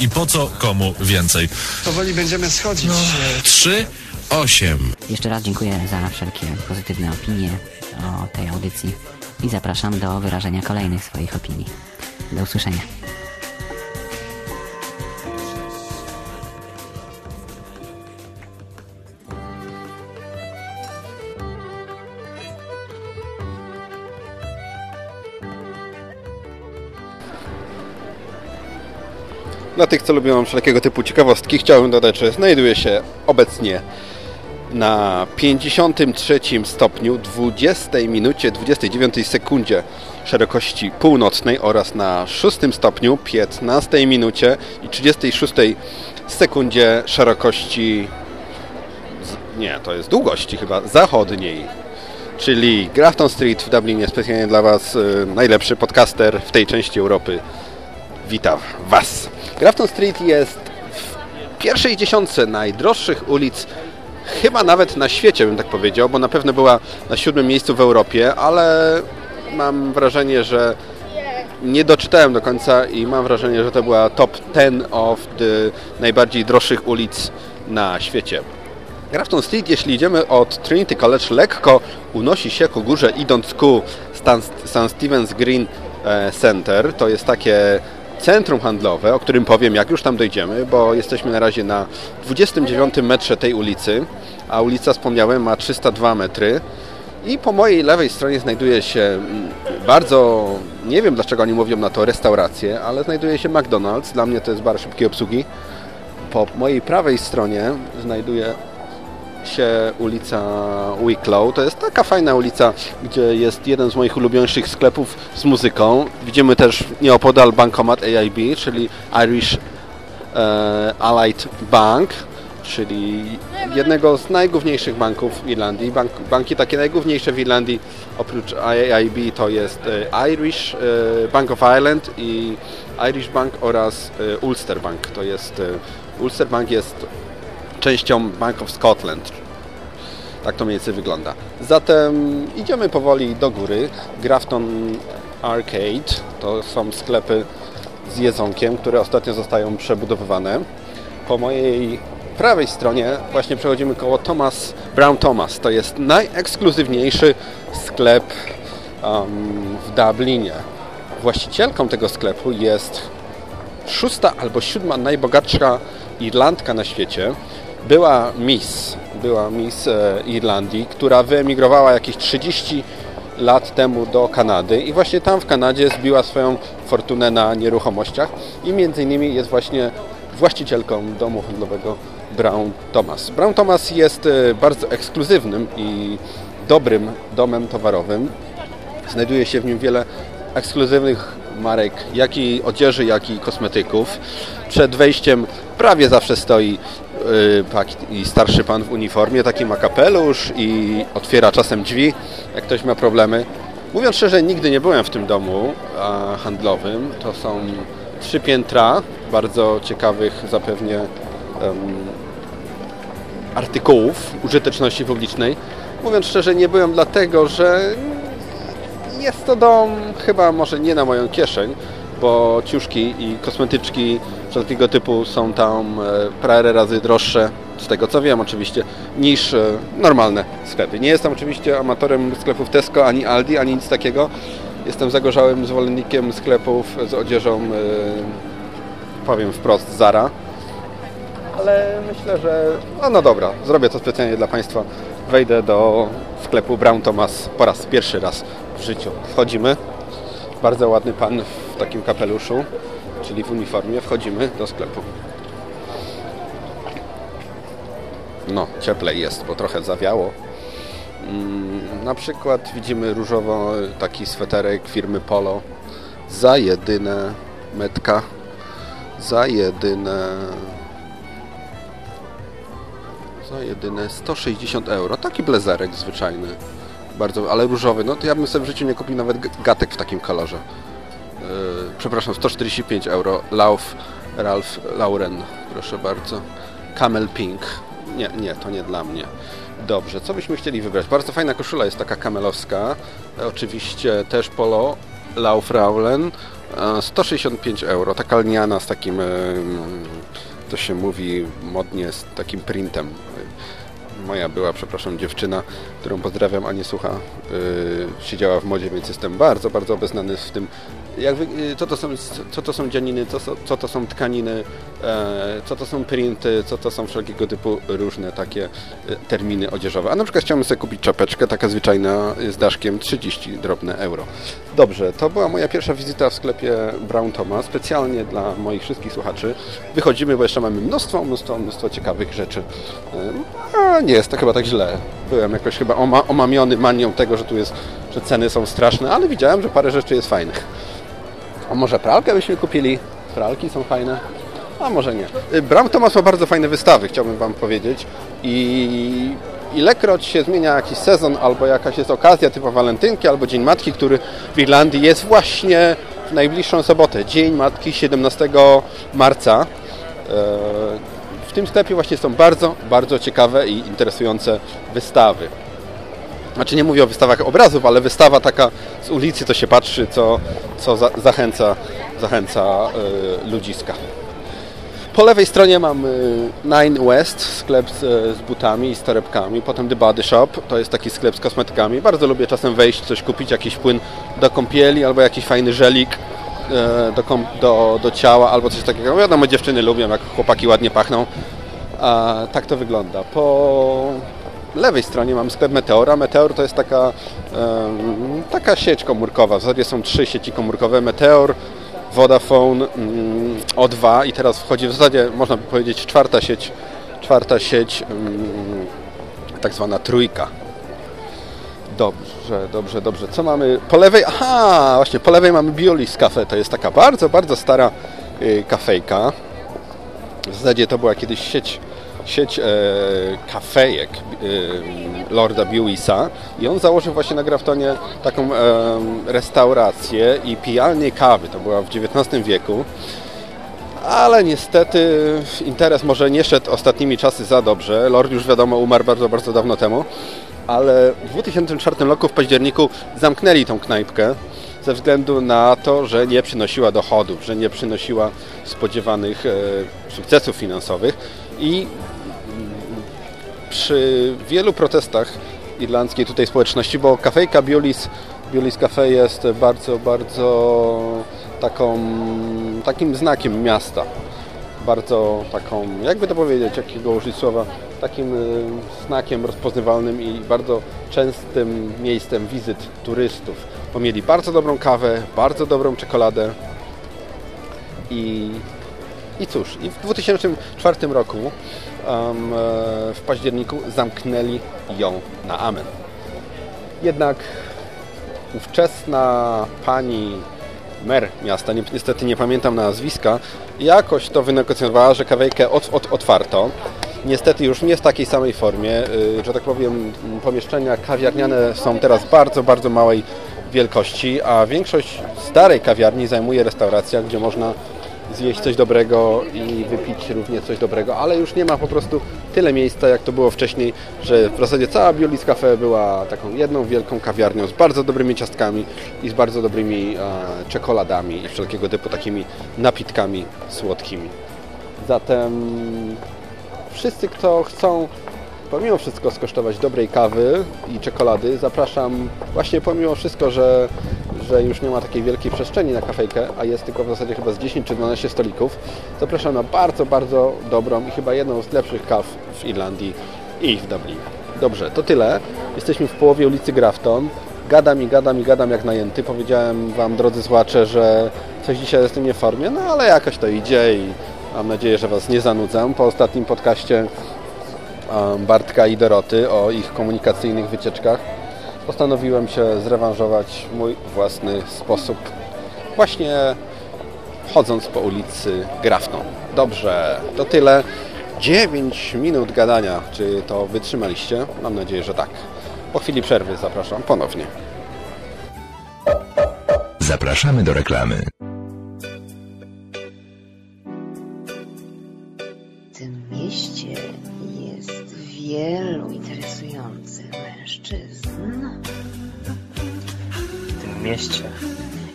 I po co komu więcej? Powoli będziemy schodzić. Trzy, osiem. Jeszcze raz dziękuję za wszelkie pozytywne opinie o tej audycji i zapraszam do wyrażenia kolejnych swoich opinii. Do usłyszenia. Dla tych, co lubią wszelkiego typu ciekawostki, chciałbym dodać, że znajduje się obecnie na 53 stopniu, 20 minucie, 29 sekundzie szerokości północnej oraz na 6 stopniu, 15 minucie i 36 sekundzie szerokości nie, to jest długości chyba zachodniej, czyli Grafton Street w Dublinie, specjalnie dla Was y, najlepszy podcaster w tej części Europy. Witam Was. Grafton Street jest w pierwszej dziesiątce najdroższych ulic, chyba nawet na świecie bym tak powiedział, bo na pewno była na siódmym miejscu w Europie, ale mam wrażenie, że nie doczytałem do końca i mam wrażenie, że to była top 10 of the najbardziej droższych ulic na świecie. Grafton Street, jeśli idziemy od Trinity College, lekko unosi się ku górze, idąc ku St. Stephen's Green e, Center. To jest takie centrum handlowe, o którym powiem, jak już tam dojdziemy, bo jesteśmy na razie na 29 metrze tej ulicy, a ulica, wspomniałem, ma 302 metry. I po mojej lewej stronie znajduje się mm, bardzo, nie wiem dlaczego oni mówią na to restaurację, ale znajduje się McDonald's. Dla mnie to jest bar szybkiej obsługi. Po mojej prawej stronie znajduje się ulica Wicklow. To jest taka fajna ulica, gdzie jest jeden z moich ulubionych sklepów z muzyką. Widzimy też nieopodal bankomat AIB, czyli Irish e, Allied Bank, czyli jednego z najgłówniejszych banków w Irlandii. Bank, banki takie najgłówniejsze w Irlandii oprócz AIB to jest e, Irish e, Bank of Ireland i Irish Bank oraz e, Ulster Bank. To jest e, Ulster Bank jest częścią Bank of Scotland. Tak to mniej więcej wygląda. Zatem idziemy powoli do góry. Grafton Arcade to są sklepy z jedzonkiem, które ostatnio zostają przebudowywane. Po mojej prawej stronie właśnie przechodzimy koło Thomas Brown Thomas. To jest najekskluzywniejszy sklep um, w Dublinie. Właścicielką tego sklepu jest szósta albo siódma najbogatsza Irlandka na świecie. Była Miss, była Miss e, Irlandii, która wyemigrowała jakieś 30 lat temu do Kanady i właśnie tam w Kanadzie zbiła swoją fortunę na nieruchomościach i między innymi jest właśnie właścicielką domu handlowego Brown Thomas. Brown Thomas jest e, bardzo ekskluzywnym i dobrym domem towarowym. Znajduje się w nim wiele ekskluzywnych marek, jak i odzieży, jak i kosmetyków. Przed wejściem prawie zawsze stoi yy, taki starszy pan w uniformie, taki ma kapelusz i otwiera czasem drzwi, jak ktoś ma problemy. Mówiąc szczerze, nigdy nie byłem w tym domu handlowym. To są trzy piętra bardzo ciekawych zapewnie artykułów użyteczności publicznej. Mówiąc szczerze, nie byłem dlatego, że jest to dom chyba może nie na moją kieszeń, bo ciuszki i kosmetyczki wszelkiego typu są tam e, parę razy droższe, z tego co wiem oczywiście, niż e, normalne sklepy. Nie jestem oczywiście amatorem sklepów Tesco, ani Aldi, ani nic takiego. Jestem zagorzałym zwolennikiem sklepów z odzieżą, e, powiem wprost, Zara. Ale myślę, że no, no dobra, zrobię to specjalnie dla Państwa. Wejdę do sklepu Brown Thomas po raz pierwszy raz w życiu. Wchodzimy. Bardzo ładny pan takim kapeluszu, czyli w uniformie. Wchodzimy do sklepu. No, cieplej jest, bo trochę zawiało. Mm, na przykład widzimy różowo taki sweterek firmy Polo za jedyne metka, za jedyne Za jedyne 160 euro. Taki blazerek zwyczajny. Bardzo, ale różowy. No to ja bym sobie w życiu nie kupił nawet gatek w takim kolorze. Yy, przepraszam, 145 euro. Lauf Ralph Lauren. Proszę bardzo. Camel Pink. Nie, nie, to nie dla mnie. Dobrze, co byśmy chcieli wybrać? Bardzo fajna koszula jest taka kamelowska. E, Oczywiście też polo Lauf Lauren. E, 165 euro. Taka lniana z takim, e, to się mówi modnie, z takim printem. Moja była, przepraszam, dziewczyna, którą pozdrawiam, a nie słucha, siedziała w modzie, więc jestem bardzo, bardzo obeznany w tym, yy, co, to są, co to są dzianiny, co, co to są tkaniny, e, co to są printy, co to są wszelkiego typu różne takie e, terminy odzieżowe. A na przykład chciałbym sobie kupić czapeczkę, taka zwyczajna, z daszkiem, 30 drobne euro. Dobrze, to była moja pierwsza wizyta w sklepie Brown Thomas, specjalnie dla moich wszystkich słuchaczy. Wychodzimy, bo jeszcze mamy mnóstwo, mnóstwo, mnóstwo ciekawych rzeczy. Ym, A nie jest to chyba tak źle. Byłem jakoś chyba oma, omamiony manią tego, że tu jest, że ceny są straszne, ale widziałem, że parę rzeczy jest fajnych. A może pralkę byśmy kupili? Pralki są fajne. A może nie. Y, Brown Thomas ma bardzo fajne wystawy, chciałbym Wam powiedzieć. I ilekroć się zmienia jakiś sezon, albo jakaś jest okazja typu walentynki, albo Dzień Matki, który w Irlandii jest właśnie w najbliższą sobotę. Dzień Matki 17 marca. E, W tym sklepie właśnie są bardzo, bardzo ciekawe i interesujące wystawy. Znaczy nie mówię o wystawach obrazów, ale wystawa taka z ulicy to się patrzy, co, co za, zachęca, zachęca y, ludziska. Po lewej stronie mamy Nine West, sklep z, z butami i z torebkami. Potem The Body Shop, to jest taki sklep z kosmetykami. Bardzo lubię czasem wejść, coś kupić, jakiś płyn do kąpieli albo jakiś fajny żelik e, do, do, do ciała albo coś takiego. Wiadomo, dziewczyny lubią, jak chłopaki ładnie pachną. A, tak to wygląda. Po lewej stronie mamy sklep Meteora. Meteor to jest taka, taka sieć komórkowa. W zasadzie są trzy sieci komórkowe. Meteor, Vodafone, mm, O2 i teraz wchodzi w zasadzie, można by powiedzieć, czwarta sieć, czwarta sieć, mm, tak zwana trójka. Dobrze, dobrze, dobrze. Co mamy po lewej? Aha, właśnie po lewej mamy Biolis Cafe. To jest taka bardzo, bardzo stara y, kafejka. W zasadzie to była kiedyś sieć, sieć e, kafejek Lorda Bewisa i on założył właśnie na Graftonie taką restaurację i pijalnię kawy. To była w XIX wieku. Ale niestety interes może nie szedł ostatnimi czasy za dobrze. Lord już wiadomo umarł bardzo, bardzo dawno temu. Ale w 2004 roku w październiku zamknęli tą knajpkę ze względu na to, że nie przynosiła dochodów, że nie przynosiła spodziewanych e, sukcesów finansowych i przy wielu protestach irlandzkiej tutaj społeczności, bo kafejka Biolis, Biolis Cafe jest bardzo, bardzo taką, takim znakiem miasta. Bardzo taką, jakby to powiedzieć, jakiego użyć słowa, takim y, znakiem rozpoznawalnym i bardzo częstym miejscem wizyt turystów. Bo mieli bardzo dobrą kawę, bardzo dobrą czekoladę i, i cóż, i w 2004 roku e, w październiku zamknęli ją na amen. Jednak ówczesna pani mer miasta, ni- niestety nie pamiętam nazwiska, jakoś to wynegocjowała, że kawejkę od, od, otwarto. Niestety już nie w takiej samej formie, y, że tak powiem, pomieszczenia kawiarniane są teraz bardzo, bardzo małej wielkości, a większość starej kawiarni zajmuje restauracja, gdzie można zjeść coś dobrego i wypić również coś dobrego, ale już nie ma po prostu tyle miejsca, jak to było wcześniej, że w zasadzie cała Biolis Cafe była taką jedną wielką kawiarnią z bardzo dobrymi ciastkami i z bardzo dobrymi e, czekoladami i wszelkiego typu takimi napitkami słodkimi. Zatem wszyscy, kto chcą pomimo wszystko skosztować dobrej kawy i czekolady, zapraszam właśnie pomimo wszystko, że, że już nie ma takiej wielkiej przestrzeni na kafejkę, a jest tylko w zasadzie chyba z 10 czy 12 stolików, zapraszam na bardzo, bardzo dobrą i chyba jedną z lepszych kaw w Irlandii i w Dublinie. Dobrze, to tyle. Jesteśmy w połowie ulicy Grafton. Gadam i gadam i gadam jak najęty. Powiedziałem Wam, drodzy słuchacze, że coś dzisiaj jestem nie w formie, no ale jakoś to idzie i mam nadzieję, że Was nie zanudzam. Po ostatnim podcaście um, Bartka i Doroty o ich komunikacyjnych wycieczkach postanowiłem się zrewanżować w mój własny sposób. Właśnie chodząc po ulicy Grafton. Dobrze, to tyle. 9 minut gadania. Czy to wytrzymaliście? Mam nadzieję, że tak. Po chwili przerwy zapraszam ponownie. Zapraszamy do reklamy. Mieście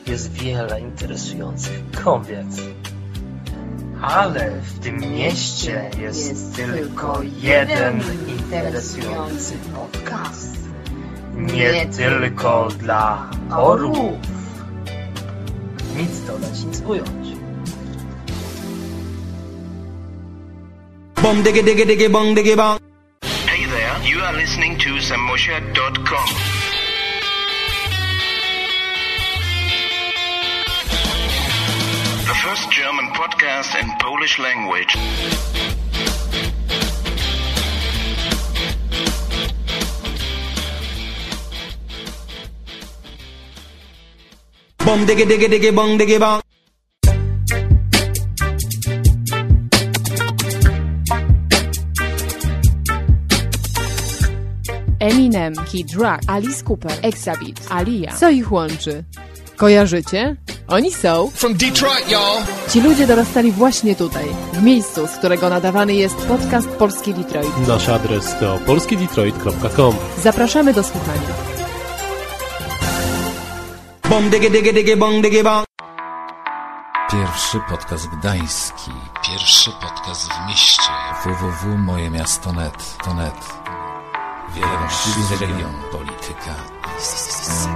jest wiele interesujących kobiet. Ale w tym mieście jest, Jest tylko jeden interesujący podcast. Nie Nie tylko dla orłów. Nic dodać, nic ująć. Bum diggy diggy diggy bong diggy bong. Hey there, you are listening to samosha.com. first German podcast in Polish language. Bum diggy diggy diggy bong diggy bong. Eminem, Kid Rock, Alice Cooper, Exabit, Alia. Co ich łączy? Kojarzycie? Oni są From Detroit, y'all. Ci ludzie dorastali właśnie tutaj, w miejscu, z którego nadawany jest podcast Polski Detroit. Nasz adres to polskidetroit.com. Zapraszamy do słuchania. Pierwszy podcast gdański. Pierwszy podcast w mieście. www.mojemiasto.net. To net. Wiadomości z regionu, polityka i seks.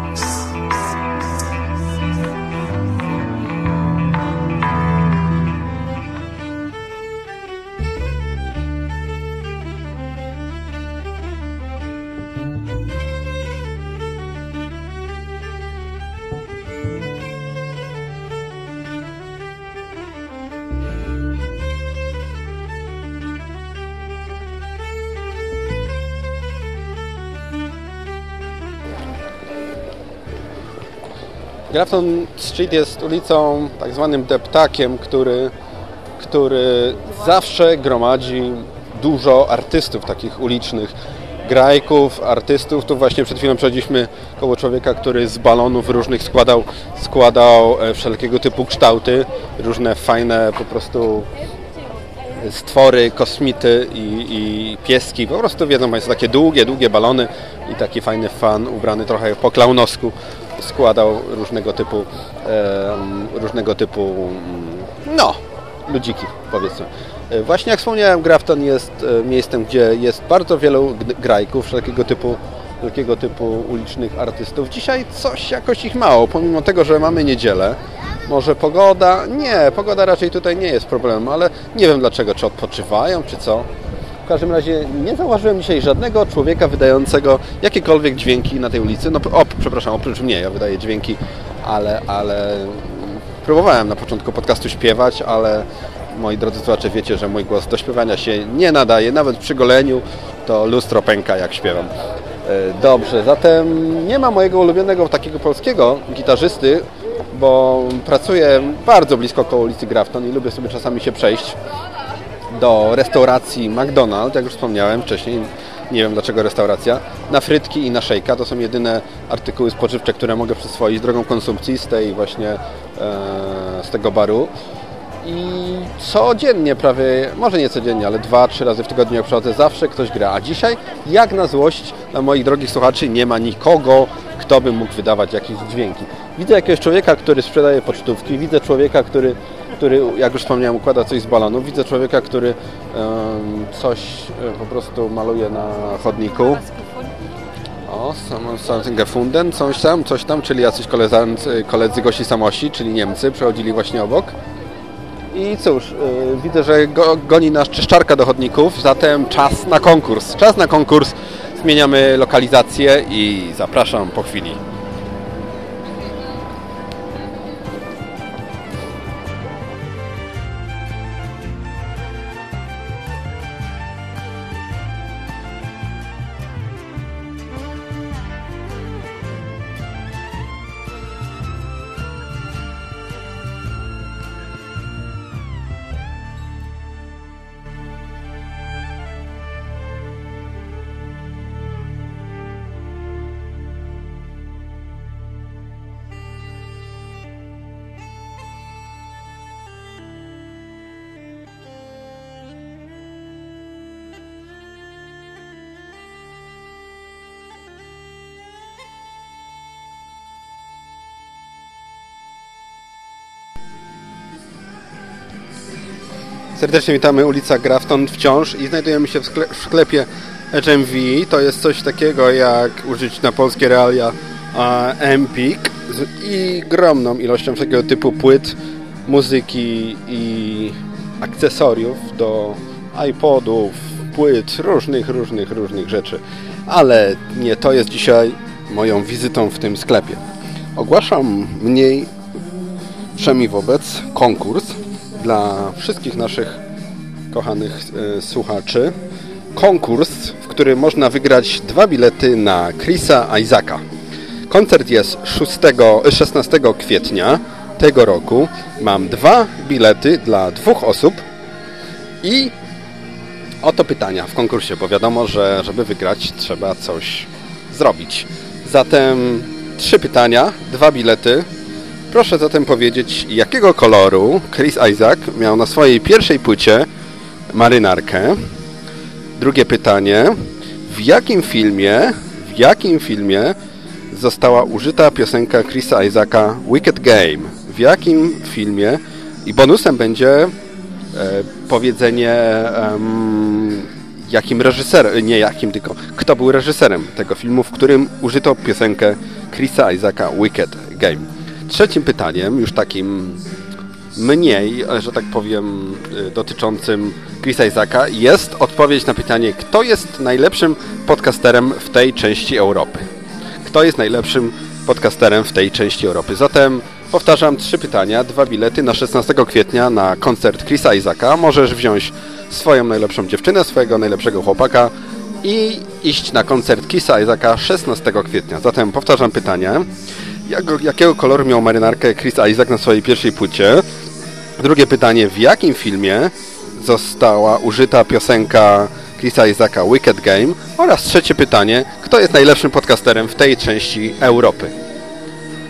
Grafton Street jest ulicą tak zwanym deptakiem, który, który zawsze gromadzi dużo artystów takich ulicznych, grajków, artystów. Tu właśnie przed chwilą przechodziliśmy koło człowieka, który z balonów różnych składał, składał e, wszelkiego typu kształty, różne fajne po prostu stwory, kosmity i, i pieski. Po prostu wiedzą Państwo, takie długie, długie balony i taki fajny fan ubrany trochę po klaunosku składał różnego typu różnego typu mm, no, ludziki powiedzmy. E, Właśnie jak wspomniałem, Grafton jest e, miejscem, gdzie jest bardzo wielu grajków, wszelkiego typu, wszelkiego typu ulicznych artystów. Dzisiaj coś jakoś ich mało, pomimo tego, że mamy niedzielę. Może pogoda? Nie, pogoda raczej tutaj nie jest problemem, ale nie wiem dlaczego, czy odpoczywają, czy co. W każdym razie nie zauważyłem dzisiaj żadnego człowieka wydającego jakiekolwiek dźwięki na tej ulicy. No, o, przepraszam, oprócz mnie, ja wydaję dźwięki, ale, ale próbowałem na początku podcastu śpiewać, ale moi drodzy słuchacze, wiecie, że mój głos do śpiewania się nie nadaje. Nawet przy goleniu to lustro pęka, jak śpiewam. E, Dobrze, zatem nie ma mojego ulubionego takiego polskiego gitarzysty, bo pracuję bardzo blisko koło ulicy Grafton i lubię sobie czasami się przejść do restauracji McDonald's, jak już wspomniałem wcześniej, nie wiem dlaczego restauracja, na frytki i na szejka. To są jedyne artykuły spożywcze, które mogę przyswoić drogą konsumpcji z tej właśnie, e, z tego baru. I codziennie prawie, może nie codziennie, ale dwa, trzy razy w tygodniu jak przychodzę, zawsze ktoś gra. A dzisiaj, jak na złość dla moich drogich słuchaczy, nie ma nikogo, kto by mógł wydawać jakieś dźwięki. Widzę jakiegoś człowieka, który sprzedaje pocztówki, widzę człowieka, który, który jak już wspomniałem, układa coś z balonów, widzę człowieka, który coś e, po prostu maluje na chodniku. O, gefunden, coś tam, coś tam, czyli jacyś koledzy, koledzy Gosi Samosi, czyli Niemcy, przechodzili właśnie obok. I cóż, y, widzę, że go, goni nas czyszczarka do chodników, zatem czas na konkurs. Czas na konkurs. Zmieniamy lokalizację i zapraszam po chwili. Serdecznie witamy, ulica Grafton wciąż i znajdujemy się w, skle w sklepie HMV. To jest coś takiego jak użyć na polskie realia Empik i ogromną ilością wszelkiego typu płyt, muzyki i akcesoriów do iPodów, płyt, różnych, różnych, różnych rzeczy. Ale nie to jest dzisiaj moją wizytą w tym sklepie. Ogłaszam mniej wszemi wobec konkurs dla wszystkich naszych kochanych e, słuchaczy. Konkurs, w którym można wygrać dwa bilety na Chrisa Isaaca. Koncert jest 6, 16 kwietnia tego roku. Mam dwa bilety dla dwóch osób i oto pytania w konkursie, bo wiadomo, że żeby wygrać trzeba coś zrobić. Zatem trzy pytania, dwa bilety. Proszę zatem powiedzieć, jakiego koloru Chris Isaac miał na swojej pierwszej płycie marynarkę. Drugie pytanie. W jakim filmie, w jakim filmie została użyta piosenka Chrisa Isaaca Wicked Game? W jakim filmie? I bonusem będzie e, powiedzenie um, jakim reżyserem, nie jakim, tylko kto był reżyserem tego filmu, w którym użyto piosenkę Chrisa Isaaca Wicked Game. Trzecim pytaniem, już takim mniej, że tak powiem, y, dotyczącym Chrisa Isaaca, jest odpowiedź na pytanie, kto jest najlepszym podcasterem w tej części Europy. Kto jest najlepszym podcasterem w tej części Europy. Zatem powtarzam trzy pytania, dwa bilety na 16 kwietnia na koncert Chrisa Isaaca. Możesz wziąć swoją najlepszą dziewczynę, swojego najlepszego chłopaka i iść na koncert Chrisa Isaaca 16 kwietnia. Zatem powtarzam pytania. Jak, jakiego koloru miał marynarkę Chris Isaac na swojej pierwszej płycie? Drugie pytanie, w jakim filmie została użyta piosenka Chrisa Isaaca Wicked Game? Oraz trzecie pytanie, kto jest najlepszym podcasterem w tej części Europy?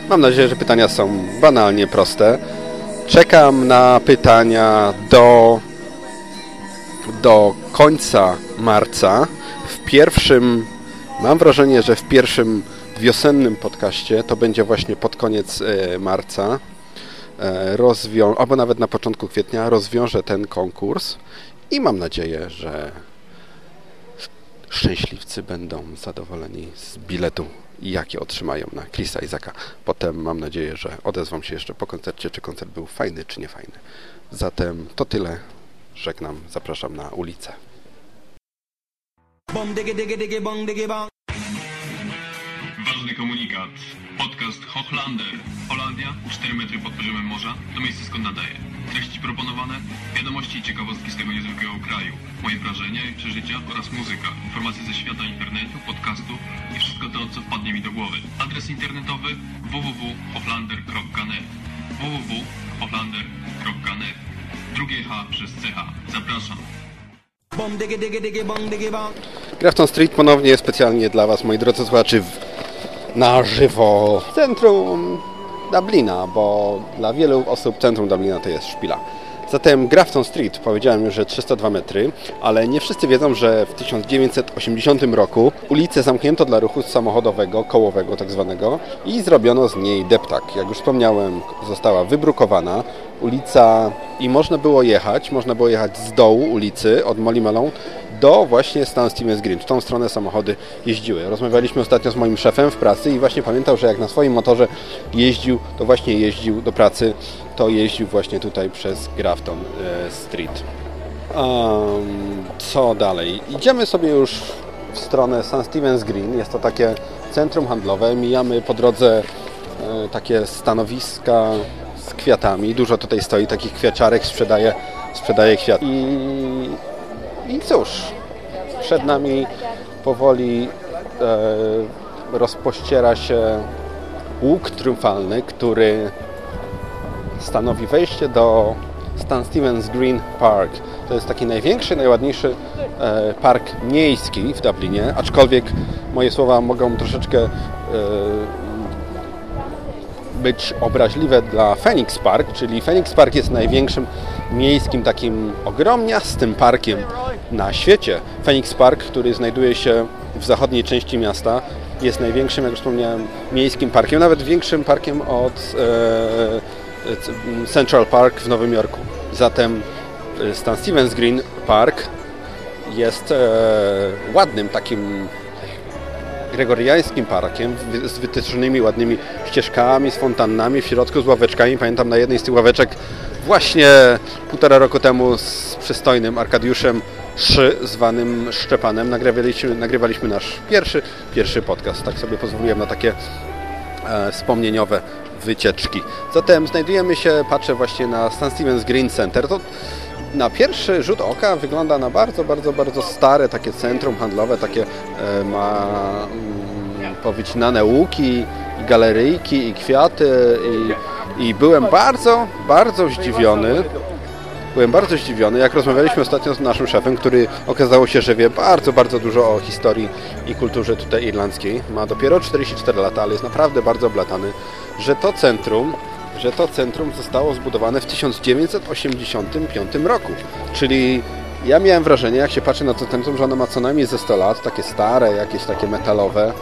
Mam nadzieję, że pytania są banalnie proste. Czekam na pytania do, do końca marca. W pierwszym, mam wrażenie, że w pierwszym wiosennym podcaście, to będzie właśnie pod koniec e, marca, e, rozwią albo nawet na początku kwietnia rozwiążę ten konkurs i mam nadzieję, że szczęśliwcy będą zadowoleni z biletu, jaki otrzymają na Chrisa Izaka. Potem mam nadzieję, że odezwą się jeszcze po koncercie, czy koncert był fajny, czy nie fajny. Zatem to tyle. Żegnam, zapraszam na ulicę. Ważny komunikat. Podcast Hochlander. Holandia, 4 metry pod poziomem morza, to miejsce skąd nadaje. Treści proponowane, wiadomości i ciekawostki z tego niezwykłego kraju. Moje wrażenia i przeżycia oraz muzyka. Informacje ze świata internetu, podcastu i wszystko to, co wpadnie mi do głowy. Adres internetowy www.hochlander.net www.hochlander.net Drugie H przez CH. Zapraszam. Grafton Street ponownie specjalnie dla Was, moi drodzy słuchacze, w, na żywo centrum Dublina, bo dla wielu osób centrum Dublina to jest szpila. Zatem Grafton Street, powiedziałem już, że 302 metry, ale nie wszyscy wiedzą, że w 1980 roku ulicę zamknięto dla ruchu samochodowego, kołowego tak zwanego i zrobiono z niej deptak. Jak już wspomniałem, została wybrukowana ulica i można było jechać, można było jechać z dołu ulicy od Molly Malone do właśnie Stan Stevens Green. W tą stronę samochody jeździły. Rozmawialiśmy ostatnio z moim szefem w pracy i właśnie pamiętał, że jak na swoim motorze jeździł, to właśnie jeździł do pracy, to jeździł właśnie tutaj przez Grafton e, Street. Um, co dalej? Idziemy sobie już w stronę St. Stevens Green. Jest to takie centrum handlowe. Mijamy po drodze e, takie stanowiska z kwiatami. Dużo tutaj stoi takich kwiaciarek, sprzedaje, sprzedaje kwiaty. I, I cóż, przed nami powoli e, rozpościera się łuk triumfalny, który stanowi wejście do Stan Stevens Green Park. To jest taki największy, najładniejszy e, park miejski w Dublinie, aczkolwiek moje słowa mogą troszeczkę e, być obraźliwe dla Phoenix Park, czyli Phoenix Park jest największym miejskim takim ogromniastym parkiem na świecie. Phoenix Park, który znajduje się w zachodniej części miasta, jest największym, jak już wspomniałem, miejskim parkiem, nawet większym parkiem od e, Central Park w Nowym Jorku. Zatem Y, Stan Stevens Green Park jest e, ładnym takim gregoriańskim parkiem z wytyczonymi ładnymi ścieżkami, z fontannami, w środku z ławeczkami. Pamiętam na jednej z tych ławeczek właśnie półtora roku temu z przystojnym Arkadiuszem Szy, zwanym Szczepanem, nagrywaliśmy, nagrywaliśmy nasz pierwszy, pierwszy podcast. Tak sobie pozwoliłem na takie e, wspomnieniowe wycieczki. Zatem znajdujemy się, patrzę właśnie na Stan Stevens Green Center. To na pierwszy rzut oka wygląda na bardzo, bardzo, bardzo stare takie centrum handlowe, takie e, ma mm, powycinane łuki, i galeryjki, i kwiaty i, i byłem bardzo, bardzo zdziwiony. Byłem bardzo zdziwiony, jak rozmawialiśmy ostatnio z naszym szefem, który okazało się, że wie bardzo, bardzo dużo o historii i kulturze tutaj irlandzkiej. Ma dopiero 44 lata, ale jest naprawdę bardzo oblatany, że to centrum, że to centrum zostało zbudowane w 1985 roku. Czyli ja miałem wrażenie, jak się patrzy na to centrum, że ono ma co najmniej ze 100 lat, takie stare, jakieś takie metalowe.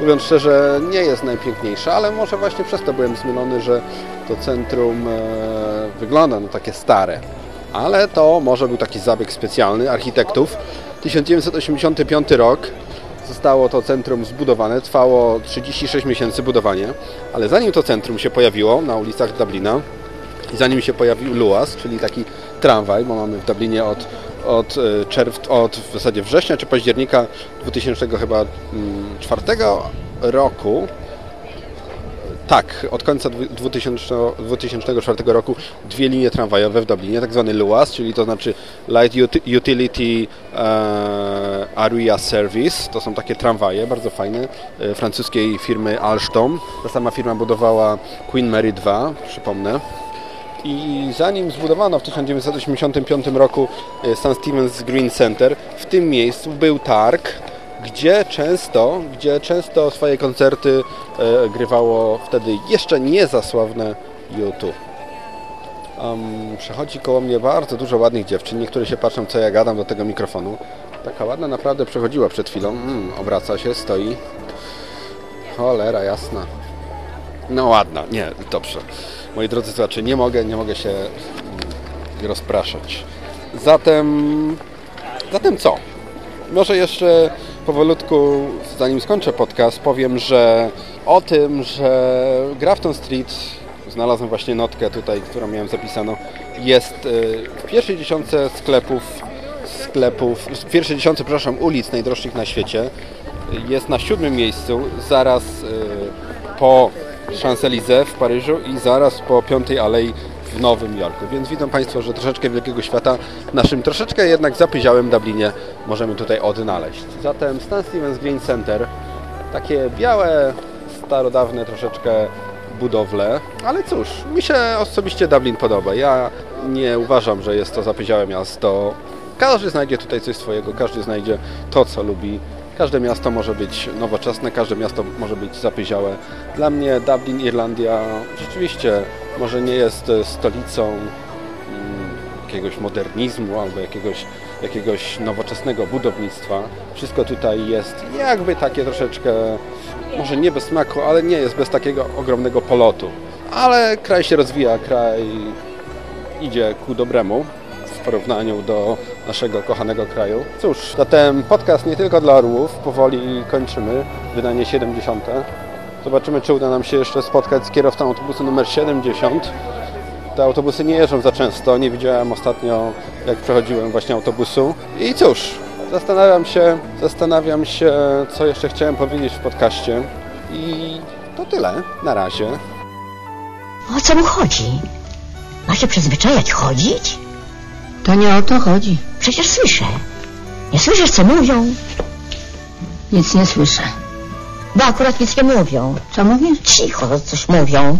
Mówiąc szczerze, nie jest najpiękniejsze, ale może właśnie przez to byłem zmylony, że to centrum e, wygląda no takie stare. Ale to może był taki zabieg specjalny architektów. 1985 rok zostało to centrum zbudowane, trwało 36 miesięcy budowanie, ale zanim to centrum się pojawiło na ulicach Dublina i zanim się pojawił Luas, czyli taki tramwaj, bo mamy w Dublinie od, od, e, czerw, od w zasadzie września czy października 2000 chyba mm, czwartego roku tak, od końca dwu- 2000, 2004 roku dwie linie tramwajowe w Dublinie, tak zwany LUAS, czyli to znaczy Light Ut- Utility e, Area Service. To są takie tramwaje, bardzo fajne, e, francuskiej firmy Alstom. Ta sama firma budowała Queen Mary 2, przypomnę. I zanim zbudowano w 1985 roku e, St. Stephen's Green Center, w tym miejscu był targ, gdzie często, gdzie często swoje koncerty e, grywało wtedy jeszcze nie za sławne YouTube. Um, przechodzi koło mnie bardzo dużo ładnych dziewczyn. Niektóre się patrzą, co ja gadam do tego mikrofonu. Taka ładna naprawdę przechodziła przed chwilą. Mm, obraca się, stoi. Cholera jasna. No ładna, nie, dobrze. Moi drodzy słuchacze, nie mogę, nie mogę się mm, rozpraszać. Zatem, zatem co? Może jeszcze powolutku, zanim skończę podcast, powiem, że o tym, że Grafton Street, znalazłem właśnie notkę tutaj, którą miałem zapisaną, jest y, w pierwszej dziesiątce sklepów, sklepów, w pierwszej dziesiątce, przepraszam, ulic najdroższych na świecie. Jest na siódmym miejscu, zaraz y, po Champs-Élysées w Paryżu i zaraz po Piątej Alei w Nowym Jorku. Więc widzą Państwo, że troszeczkę wielkiego świata naszym troszeczkę jednak zapyziałym Dublinie możemy tutaj odnaleźć. Zatem Stan Stevens Green Center, takie białe, starodawne troszeczkę budowle, ale cóż, mi się osobiście Dublin podoba. Ja nie uważam, że jest to zapyziałe miasto. Każdy znajdzie tutaj coś swojego, każdy znajdzie to, co lubi. Każde miasto może być nowoczesne, każde miasto może być zapyziałe. Dla mnie Dublin, Irlandia rzeczywiście może nie jest e, stolicą mm, jakiegoś modernizmu albo jakiegoś, jakiegoś nowoczesnego budownictwa. Wszystko tutaj jest jakby takie troszeczkę, może nie bez smaku, ale nie jest bez takiego ogromnego polotu. Ale kraj się rozwija, kraj idzie ku dobremu w porównaniu do naszego kochanego kraju. Cóż, zatem podcast nie tylko dla orłów, powoli kończymy, wydanie 70. Zobaczymy, czy uda nam się jeszcze spotkać z kierowcą autobusu numer 70. Te autobusy nie jeżdżą za często, nie widziałem ostatnio, jak przechodziłem właśnie autobusu. I cóż, zastanawiam się, zastanawiam się, co jeszcze chciałem powiedzieć w podcaście. I to tyle, na razie. O co mu chodzi? Ma się przyzwyczajać chodzić? To nie o to chodzi. Przecież słyszę. Nie słyszysz, co mówią? Nic nie słyszę. Bo akurat nic nie mówią. Co mówisz? Cicho, coś mówią.